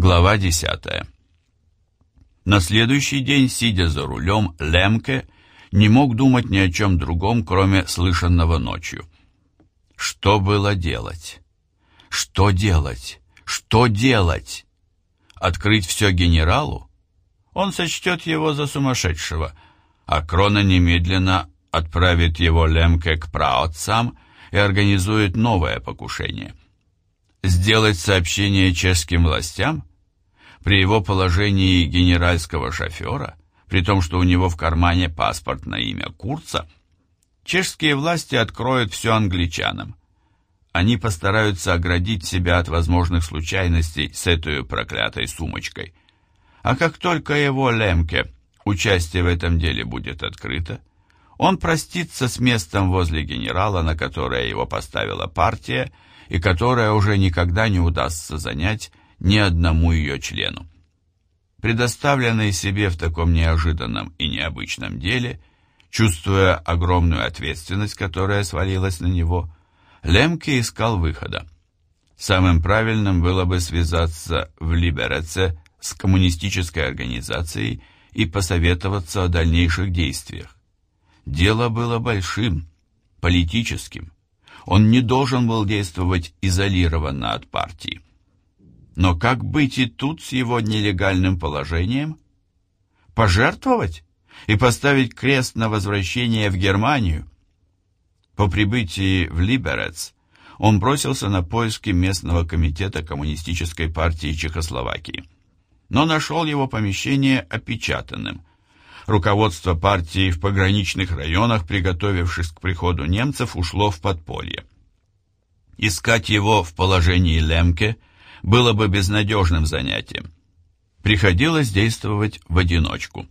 Глава 10. На следующий день, сидя за рулем, Лемке не мог думать ни о чем другом, кроме слышанного ночью. Что было делать? Что делать? Что делать? Открыть все генералу? Он сочтет его за сумасшедшего, а Крона немедленно отправит его Лемке к праотцам и организует новое покушение. Сделать сообщение чешским властям? При его положении генеральского шофера, при том, что у него в кармане паспорт на имя Курца, чешские власти откроют все англичанам. Они постараются оградить себя от возможных случайностей с этой проклятой сумочкой. А как только его Лемке участие в этом деле будет открыто, он простится с местом возле генерала, на которое его поставила партия, и которое уже никогда не удастся занять ни одному ее члену. Предоставленный себе в таком неожиданном и необычном деле, чувствуя огромную ответственность, которая свалилась на него, Лемке искал выхода. Самым правильным было бы связаться в Либереце с коммунистической организацией и посоветоваться о дальнейших действиях. Дело было большим, политическим. Он не должен был действовать изолированно от партии. Но как быть и тут с его нелегальным положением? Пожертвовать и поставить крест на возвращение в Германию? По прибытии в Либерец он бросился на поиски местного комитета Коммунистической партии Чехословакии, но нашел его помещение опечатанным, руководство партии в пограничных районах, приготовившись к приходу немцев, ушло в подполье. Искать его в положении Лемке было бы безнадежным занятием. Приходилось действовать в одиночку.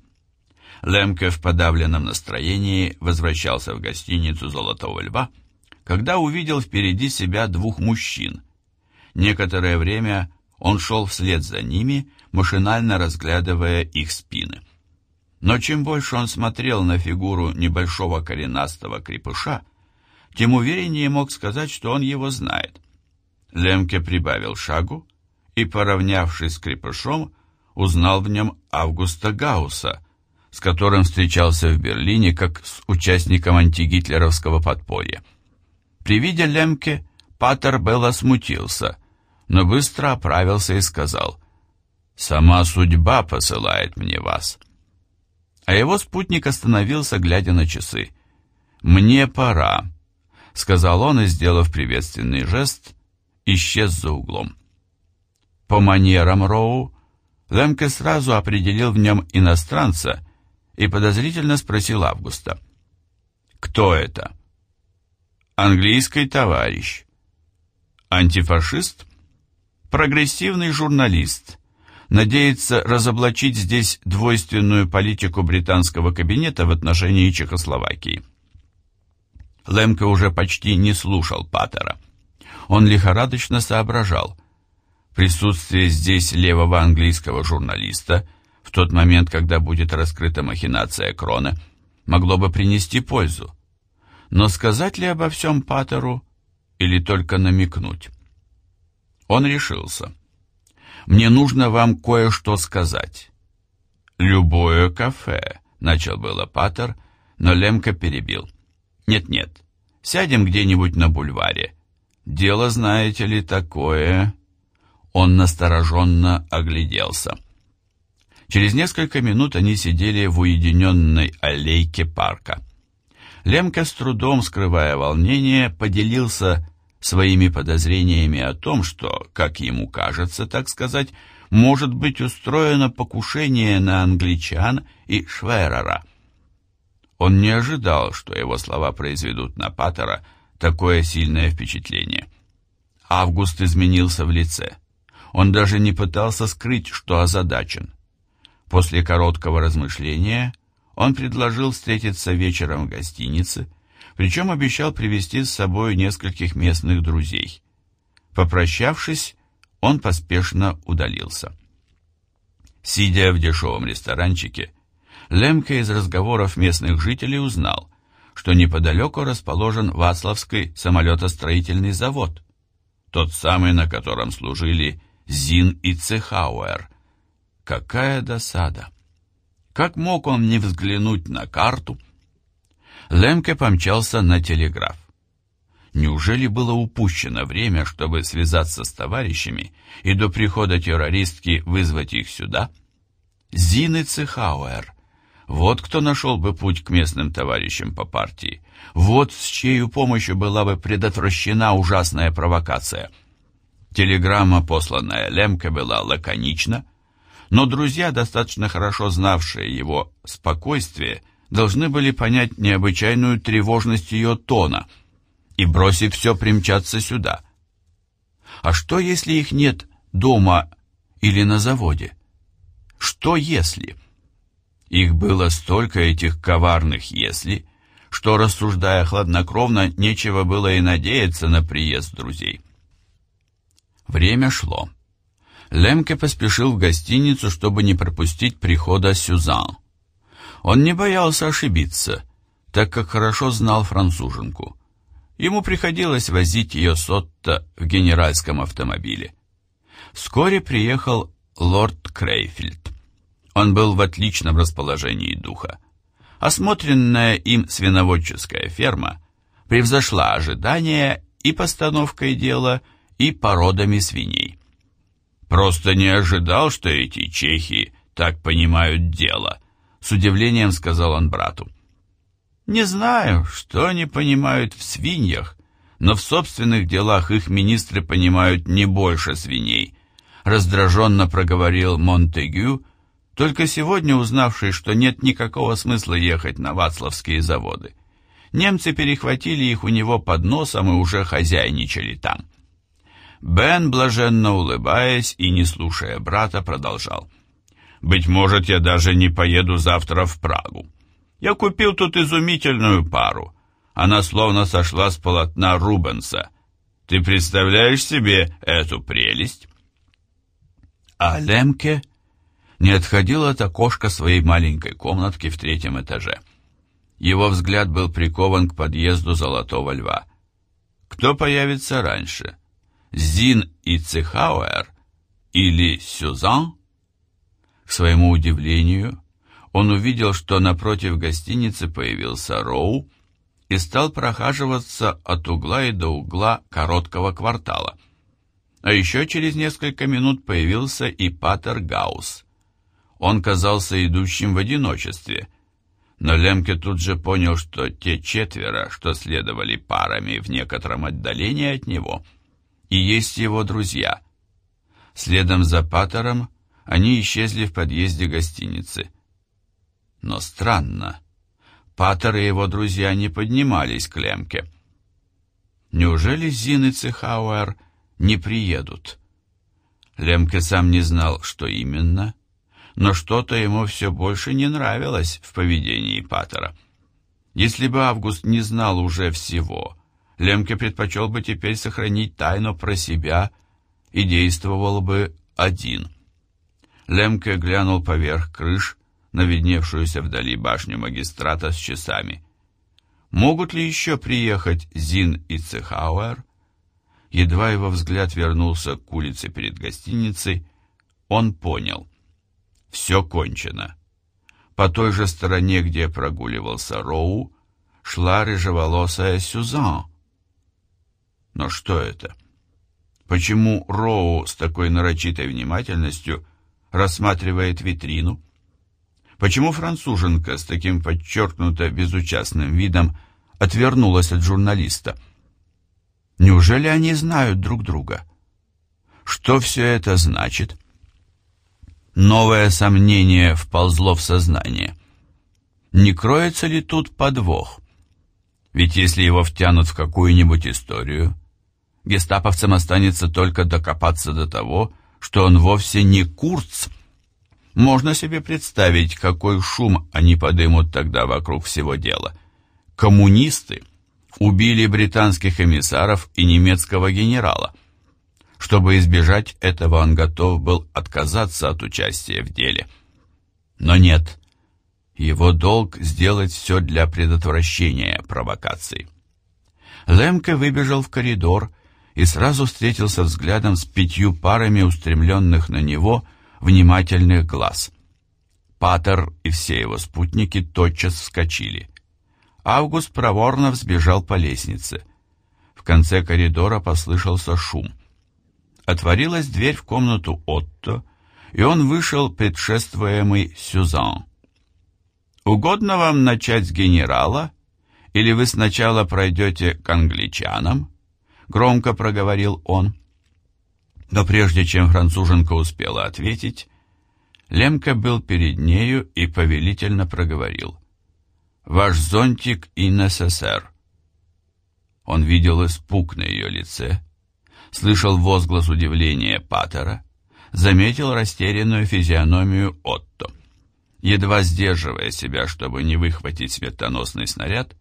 Лемке в подавленном настроении возвращался в гостиницу «Золотого льва», когда увидел впереди себя двух мужчин. Некоторое время он шел вслед за ними, машинально разглядывая их спины. Но чем больше он смотрел на фигуру небольшого коренастого крепыша, тем увереннее мог сказать, что он его знает. Лемке прибавил шагу и, поравнявшись с крепышом, узнал в нем Августа Гауса, с которым встречался в Берлине как с участником антигитлеровского подполья. При виде Лемке Патер Белла смутился, но быстро оправился и сказал «Сама судьба посылает мне вас» а его спутник остановился, глядя на часы. «Мне пора», — сказал он и, сделав приветственный жест, исчез за углом. По манерам Роу Лемке сразу определил в нем иностранца и подозрительно спросил Августа. «Кто это?» «Английский товарищ». «Антифашист?» «Прогрессивный журналист», надеется разоблачить здесь двойственную политику британского кабинета в отношении Чехословакии. Лемке уже почти не слушал Паттера. Он лихорадочно соображал. Присутствие здесь левого английского журналиста в тот момент, когда будет раскрыта махинация Крона, могло бы принести пользу. Но сказать ли обо всем Паттеру или только намекнуть? Он решился. Мне нужно вам кое-что сказать». «Любое кафе», — начал было Паттер, но Лемка перебил. «Нет-нет, сядем где-нибудь на бульваре. Дело, знаете ли, такое...» Он настороженно огляделся. Через несколько минут они сидели в уединенной аллейке парка. Лемка, с трудом скрывая волнение, поделился своими подозрениями о том, что, как ему кажется, так сказать, может быть устроено покушение на англичан и Шверера. Он не ожидал, что его слова произведут на Паттера такое сильное впечатление. Август изменился в лице. Он даже не пытался скрыть, что озадачен. После короткого размышления он предложил встретиться вечером в гостинице, причем обещал привести с собой нескольких местных друзей. Попрощавшись, он поспешно удалился. Сидя в дешевом ресторанчике, Лемке из разговоров местных жителей узнал, что неподалеку расположен Вацлавский самолетостроительный завод, тот самый, на котором служили Зин и Цехауэр. Какая досада! Как мог он не взглянуть на карту? Лемке помчался на телеграф. Неужели было упущено время, чтобы связаться с товарищами и до прихода террористки вызвать их сюда? Зин и Цехауэр. Вот кто нашел бы путь к местным товарищам по партии. Вот с чьей помощью была бы предотвращена ужасная провокация. Телеграмма, посланная Лемке, была лаконична, но друзья, достаточно хорошо знавшие его спокойствие, должны были понять необычайную тревожность ее тона и, бросив все, примчаться сюда. А что, если их нет дома или на заводе? Что если... Их было столько этих коварных «если», что, рассуждая хладнокровно, нечего было и надеяться на приезд друзей. Время шло. Лемке поспешил в гостиницу, чтобы не пропустить прихода Сюзан. Он не боялся ошибиться, так как хорошо знал француженку. Ему приходилось возить ее сотто в генеральском автомобиле. Вскоре приехал лорд Крейфильд. Он был в отличном расположении духа. Осмотренная им свиноводческая ферма превзошла ожидания и постановкой дела, и породами свиней. «Просто не ожидал, что эти чехи так понимают дело», — с удивлением сказал он брату. «Не знаю, что они понимают в свиньях, но в собственных делах их министры понимают не больше свиней», — раздраженно проговорил Монтегю, — только сегодня узнавший, что нет никакого смысла ехать на Вацлавские заводы. Немцы перехватили их у него под носом и уже хозяйничали там. Бен, блаженно улыбаясь и не слушая брата, продолжал. «Быть может, я даже не поеду завтра в Прагу. Я купил тут изумительную пару. Она словно сошла с полотна Рубенса. Ты представляешь себе эту прелесть?» А Лемке не отходил от окошка своей маленькой комнатки в третьем этаже. Его взгляд был прикован к подъезду Золотого Льва. Кто появится раньше? Зин и Цехауэр или Сюзан? К своему удивлению, он увидел, что напротив гостиницы появился Роу и стал прохаживаться от угла и до угла короткого квартала. А еще через несколько минут появился и Патер Гаус. Он казался идущим в одиночестве, но Лемке тут же понял, что те четверо, что следовали парами в некотором отдалении от него, и есть его друзья. Следом за Паттером они исчезли в подъезде гостиницы. Но странно, Паттер и его друзья не поднимались к Лемке. Неужели Зин и Цехауэр не приедут? Лемке сам не знал, что именно, но что-то ему все больше не нравилось в поведении Паттера. Если бы Август не знал уже всего, Лемке предпочел бы теперь сохранить тайну про себя и действовал бы один. Лемке глянул поверх крыш на видневшуюся вдали башню магистрата с часами. Могут ли еще приехать Зин и Цехауэр? Едва его взгляд вернулся к улице перед гостиницей, он понял — все кончено. По той же стороне, где прогуливался Роу, шла рыжеволосая Сюзан. Но что это? Почему Роу с такой нарочитой внимательностью рассматривает витрину? Почему француженка с таким подчеркнуто безучастным видом отвернулась от журналиста? Неужели они знают друг друга? Что все это значит? Новое сомнение вползло в сознание. Не кроется ли тут подвох? Ведь если его втянут в какую-нибудь историю, гестаповцам останется только докопаться до того, что он вовсе не Курц. Можно себе представить, какой шум они подымут тогда вокруг всего дела. Коммунисты убили британских эмиссаров и немецкого генерала – чтобы избежать этого, он готов был отказаться от участия в деле. Но нет, его долг сделать все для предотвращения провокаций. Лемке выбежал в коридор и сразу встретился взглядом с пятью парами устремленных на него внимательных глаз. Патер и все его спутники тотчас вскочили. Август проворно взбежал по лестнице. В конце коридора послышался шум. Отворилась дверь в комнату Отто, и он вышел, предшествуемый Сюзан. «Угодно вам начать с генерала, или вы сначала пройдете к англичанам?» — громко проговорил он. Но прежде чем француженка успела ответить, Лемка был перед нею и повелительно проговорил. «Ваш зонтик и НССР». Он видел испуг на ее лице, слышал возглас удивления Паттера, заметил растерянную физиономию Отто. Едва сдерживая себя, чтобы не выхватить светоносный снаряд,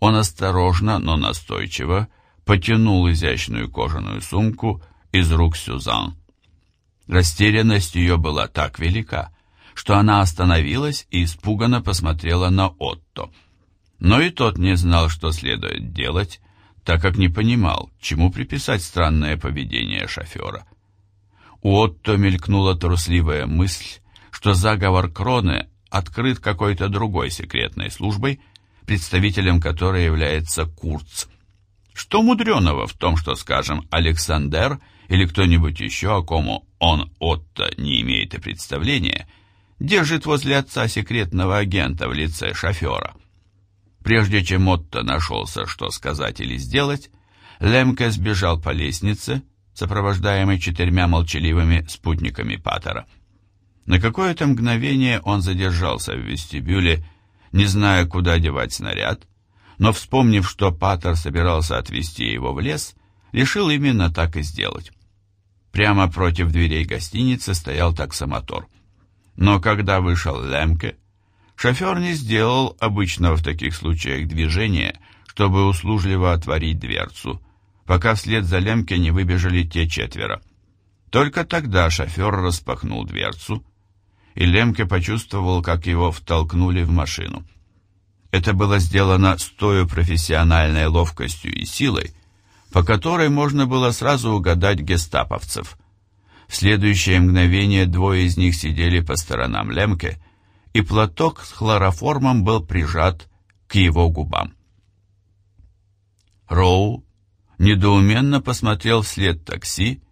он осторожно, но настойчиво потянул изящную кожаную сумку из рук Сюзан. Растерянность ее была так велика, что она остановилась и испуганно посмотрела на Отто. Но и тот не знал, что следует делать, так как не понимал, чему приписать странное поведение шофера. У Отто мелькнула трусливая мысль, что заговор Кроны открыт какой-то другой секретной службой, представителем которой является Курц. Что мудреного в том, что, скажем, Александр или кто-нибудь еще, о ком он, Отто, не имеет и представления, держит возле отца секретного агента в лице шофера? Прежде чем Отто нашелся, что сказать или сделать, Лемке сбежал по лестнице, сопровождаемый четырьмя молчаливыми спутниками Паттера. На какое-то мгновение он задержался в вестибюле, не зная, куда девать снаряд, но, вспомнив, что Паттер собирался отвезти его в лес, решил именно так и сделать. Прямо против дверей гостиницы стоял таксомотор. Но когда вышел Лемке, Шофер не сделал обычного в таких случаях движения, чтобы услужливо отворить дверцу, пока вслед за Лемке не выбежали те четверо. Только тогда шофер распахнул дверцу, и Лемке почувствовал, как его втолкнули в машину. Это было сделано с той профессиональной ловкостью и силой, по которой можно было сразу угадать гестаповцев. В следующее мгновение двое из них сидели по сторонам Лемке, и платок с хлороформом был прижат к его губам. Роу недоуменно посмотрел вслед такси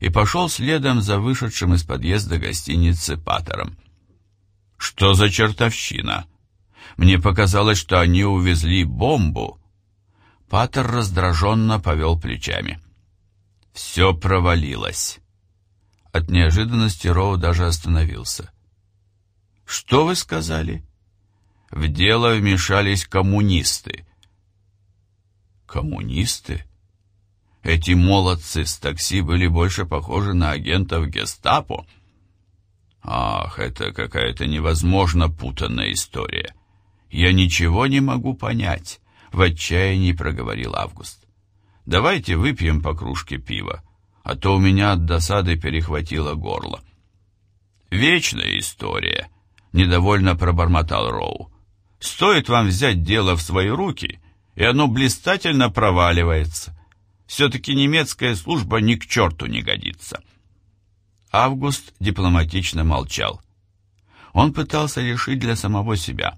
и пошел следом за вышедшим из подъезда гостиницы Паттером. «Что за чертовщина? Мне показалось, что они увезли бомбу». Паттер раздраженно повел плечами. «Все провалилось». От неожиданности Роу даже остановился. «Что вы сказали?» «В дело вмешались коммунисты». «Коммунисты?» Эти молодцы с такси были больше похожи на агентов гестапо. Ах, это какая-то невозможно путанная история. Я ничего не могу понять, в отчаянии проговорил Август. Давайте выпьем по кружке пива, а то у меня от досады перехватило горло. Вечная история, недовольно пробормотал Роу. Стоит вам взять дело в свои руки, и оно блистательно проваливается. Все-таки немецкая служба ни к черту не годится. Август дипломатично молчал. Он пытался решить для самого себя,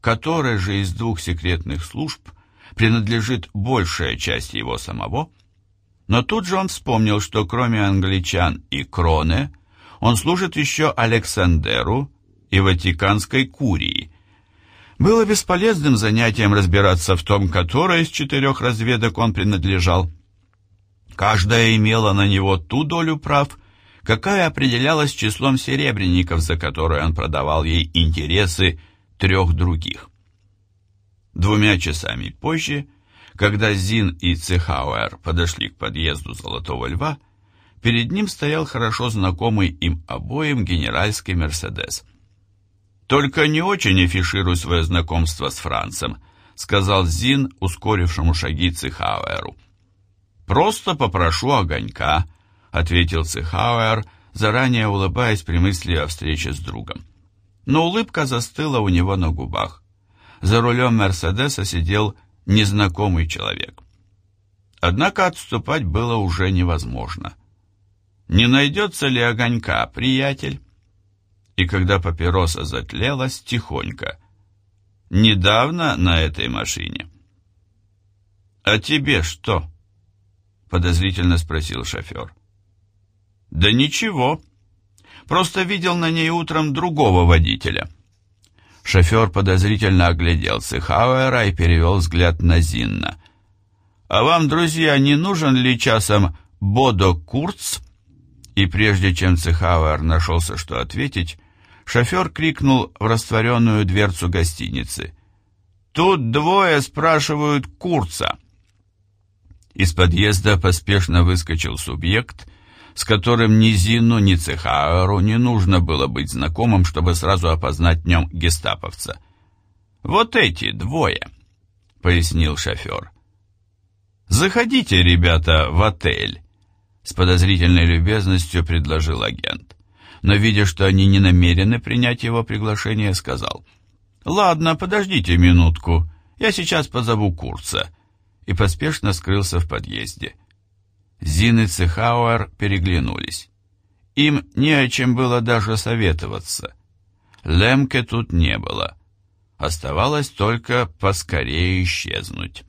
которой же из двух секретных служб принадлежит большая часть его самого, но тут же он вспомнил, что кроме англичан и Кроне, он служит еще Александеру и Ватиканской курии. Было бесполезным занятием разбираться в том, которой из четырех разведок он принадлежал. Каждая имела на него ту долю прав, какая определялась числом серебряников, за которые он продавал ей интересы трех других. Двумя часами позже, когда Зин и Цехауэр подошли к подъезду Золотого Льва, перед ним стоял хорошо знакомый им обоим генеральский «Мерседес». «Только не очень афишируй свое знакомство с Францем», сказал Зин, ускорившему шаги Цихауэру. «Просто попрошу огонька», — ответил Цихауэр, заранее улыбаясь при мысли о встрече с другом. Но улыбка застыла у него на губах. За рулем Мерседеса сидел незнакомый человек. Однако отступать было уже невозможно. Не найдется ли огонька, приятель? И когда папироса затлелась, тихонько. Недавно на этой машине. «А тебе что?» — подозрительно спросил шофер. «Да ничего. Просто видел на ней утром другого водителя». Шофер подозрительно оглядел Цехауэра и перевел взгляд на Зинна. «А вам, друзья, не нужен ли часом Бодо Курц?» И прежде чем Цехауэр нашелся, что ответить, шофер крикнул в растворенную дверцу гостиницы. «Тут двое спрашивают Курца!» Из подъезда поспешно выскочил субъект, с которым ни Зину, ни Цехауэру не нужно было быть знакомым, чтобы сразу опознать в нем гестаповца. «Вот эти двое», — пояснил шофер. «Заходите, ребята, в отель», — с подозрительной любезностью предложил агент. Но, видя, что они не намерены принять его приглашение, сказал, «Ладно, подождите минутку, я сейчас позову Курца», и поспешно скрылся в подъезде. Зин и Цехауэр переглянулись. Им не о чем было даже советоваться. Лемке тут не было. Оставалось только поскорее исчезнуть.